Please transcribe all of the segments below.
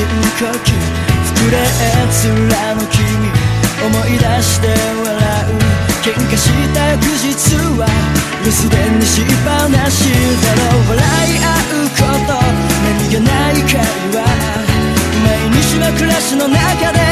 呼吸膨れえ面の君思い出して笑う喧嘩した翌日は留守電にしっぱなしだろう笑い合うこと何気ない会話毎日の暮らしの中で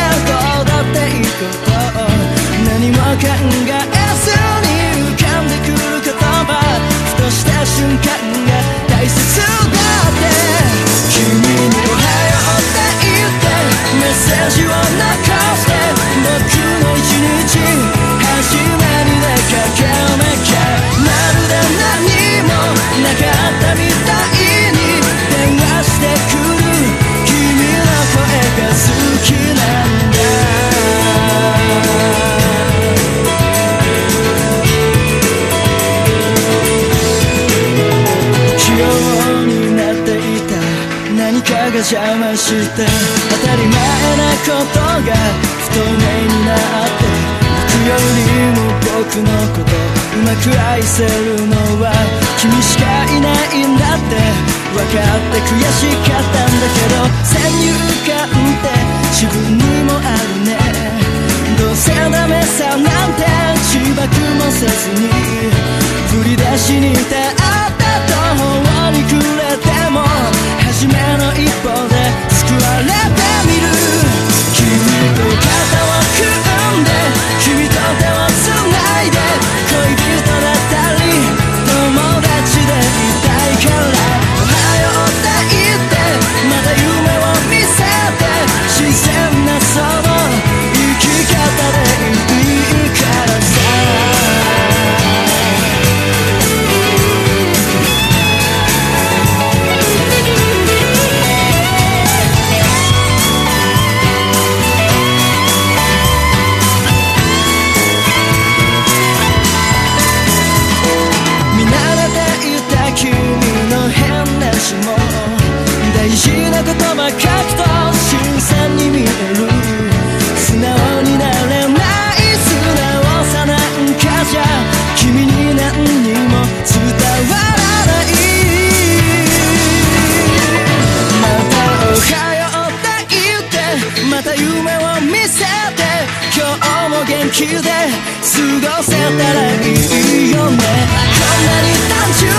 邪魔して当たり前なことが不透明になって僕よりも僕のことうまく愛せるのは君しかいないんだって分かって悔しかったんだけど先入観って自分にもあるねどうせダメさなんて自爆もせずに people. 素直になれない素直さなんかじゃ君に何にも伝わらないまたおはようって言ってまた夢を見せて今日も元気で過ごせたらいいよねこんなに単純